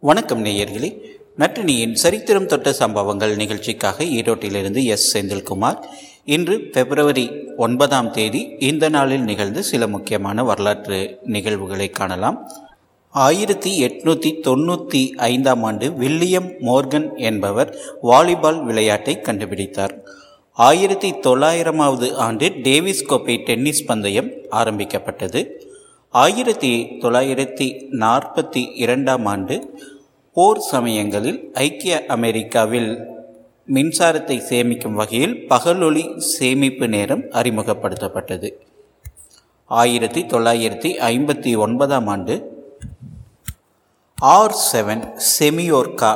வணக்கம் நேயர்களே. நட்டினியின் சரித்திரம் தொட்ட சம்பவங்கள் நிகழ்ச்சிக்காக ஈரோட்டிலிருந்து எஸ். செந்தில்குமார். இன்று பிப்ரவரி ஒன்பதாம் தேதி இந்த நாளில் நிகழ்ந்த சில முக்கியமான வரலாற்று நிகழ்வுகளை காணலாம். ஆயிரத்தி எட்நூற்றி தொண்ணூற்றி ஐந்தாம் ஆண்டு வில்லியம் மோர்கன் என்பவர் வாலிபால் விளையாட்டை கண்டுபிடித்தார். ஆயிரத்தி தொள்ளாயிரமாவது ஆண்டு டேவிஸ் கோப்பை டென்னிஸ் பந்தயம் ஆரம்பிக்கப்பட்டது. ஆயிரத்தி தொள்ளாயிரத்தி நாற்பத்தி இரண்டாம் ஆண்டு போர் சமயங்களில் ஐக்கிய அமெரிக்காவில் மின்சாரத்தை சேமிக்கும் வகையில் பகலொளி சேமிப்பு நேரம் அறிமுகப்படுத்தப்பட்டது. ஆயிரத்தி தொள்ளாயிரத்தி ஐம்பத்தி ஒன்பதாம் ஆண்டு ஆர் செவன் செமியோர்கா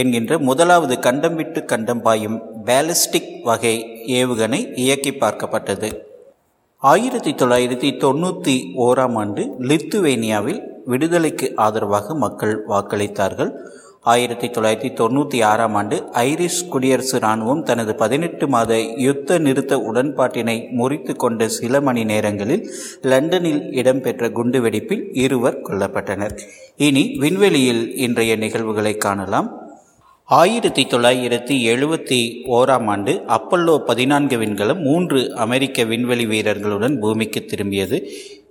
என்கின்ற முதலாவது கண்டம் விட்டு கண்டம் பாயும் பேலிஸ்டிக் வகை ஏவுகணை இயக்கி பார்க்கப்பட்டது. ஆயிரத்தி தொள்ளாயிரத்தி தொண்ணூற்றி ஓராம் ஆண்டு லித்துவேனியாவில் விடுதலைக்கு ஆதரவாக மக்கள் வாக்களித்தார்கள். ஆயிரத்தி தொள்ளாயிரத்தி தொண்ணூற்றி ஆறாம் ஆண்டு ஐரிஷ் குடியரசு இராணுவம் தனது பதினெட்டு மாத யுத்த நிறுத்த உடன்பாட்டினை முறித்து கொண்ட சில மணி நேரங்களில் லண்டனில் இடம்பெற்ற குண்டுவெடிப்பில் இருவர் கொல்லப்பட்டனர். இனி விண்வெளியில் இன்றைய நிகழ்வுகளை காணலாம். ஆயிரத்தி தொள்ளாயிரத்தி எழுபத்தி ஓராம் ஆண்டு அப்பல்லோ பதினான்கு விண்கலம் மூன்று அமெரிக்க விண்வெளி வீரர்களுடன் பூமிக்கு திரும்பியது.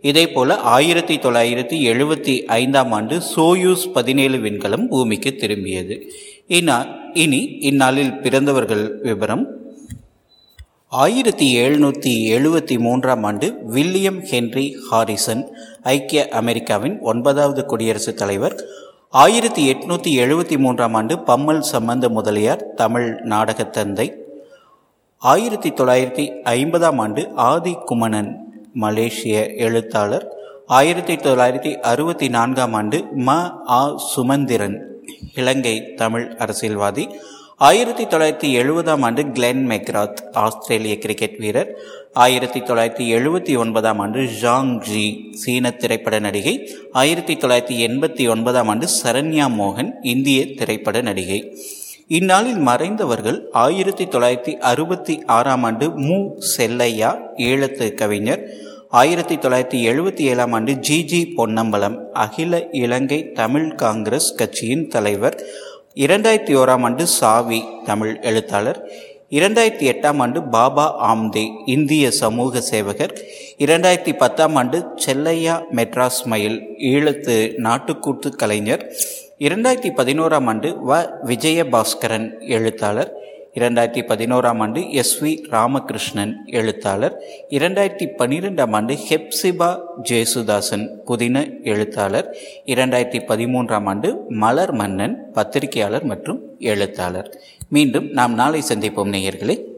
இதேபோல ஆயிரத்தி தொள்ளாயிரத்தி எழுபத்தி ஐந்தாம் ஆண்டு சோயூஸ் பதினேழு விண்கலம் பூமிக்கு திரும்பியது. இனா இனி இந்நாளில் பிறந்தவர்கள் விவரம். ஆயிரத்தி எழுநூற்றி எழுபத்தி மூன்றாம் ஆண்டு வில்லியம் ஹென்றி ஹாரிசன் ஐக்கிய அமெரிக்காவின் ஒன்பதாவது குடியரசுத் தலைவர் ஆயிரத்தி எட்நூற்றி எழுபத்தி மூன்றாம் ஆண்டு பம்மல் சம்பந்த முதலியார் தமிழ் நாடகத் தந்தை ஆயிரத்தி தொள்ளாயிரத்தி ஐம்பதாம் ஆண்டு ஆதி குமணன் மலேசிய எழுத்தாளர். ஆயிரத்தி தொள்ளாயிரத்தி அறுபத்தி நான்காம் ஆண்டு ம. ஆ. சுமந்திரன் இலங்கை தமிழ் அரசியல்வாதி. ஆயிரத்தி தொள்ளாயிரத்தி எழுபதாம் ஆண்டு கிளென் மெக்ராத் ஆஸ்திரேலிய கிரிக்கெட் வீரர். ஆயிரத்தி தொள்ளாயிரத்தி எழுபத்தி ஒன்பதாம் ஆண்டு ஜாங் ஜி சீன திரைப்பட நடிகை. ஆயிரத்தி தொள்ளாயிரத்தி எண்பத்தி ஒன்பதாம் ஆண்டு சரண்யா மோகன் இந்திய திரைப்பட நடிகை. இந்நாளில் மறைந்தவர்கள் ஆயிரத்தி தொள்ளாயிரத்தி அறுபத்தி ஆறாம் ஆண்டு மு. செல்லையா ஈழத்து கவிஞர். ஆயிரத்தி தொள்ளாயிரத்தி எழுபத்தி ஏழாம் ஆண்டு ஜி ஜி பொன்னம்பலம் அகில இலங்கை தமிழ் காங்கிரஸ் கட்சியின் தலைவர். இரண்டாயிரத்தி ஓராம் ஆண்டு சாவி தமிழ் எழுத்தாளர் இரண்டாயிரத்தி எட்டாம் ஆண்டு பாபா ஆம்தே இந்திய சமூக சேவகர் இரண்டாயிரத்தி பத்தாம் ஆண்டு செல்லையா மெட்ராஸ் மயில் ஈழத்து நாட்டுக்கூத்து கலைஞர் இரண்டாயிரத்தி பதினோராம் ஆண்டு வ. விஜயபாஸ்கரன் எழுத்தாளர் இரண்டாயிரத்தி பதினோராம் ஆண்டு எஸ் வி ராமகிருஷ்ணன் எழுத்தாளர். இரண்டாயிரத்தி பன்னிரெண்டாம் ஆண்டு ஹெப்சிபா ஜேசுதாசன் புதின எழுத்தாளர். இரண்டாயிரத்தி பதிமூன்றாம் ஆண்டு மலர் மன்னன் பத்திரிகையாளர் மற்றும் எழுத்தாளர். மீண்டும் நாம் நாளை சந்திப்போம் நேயர்களே.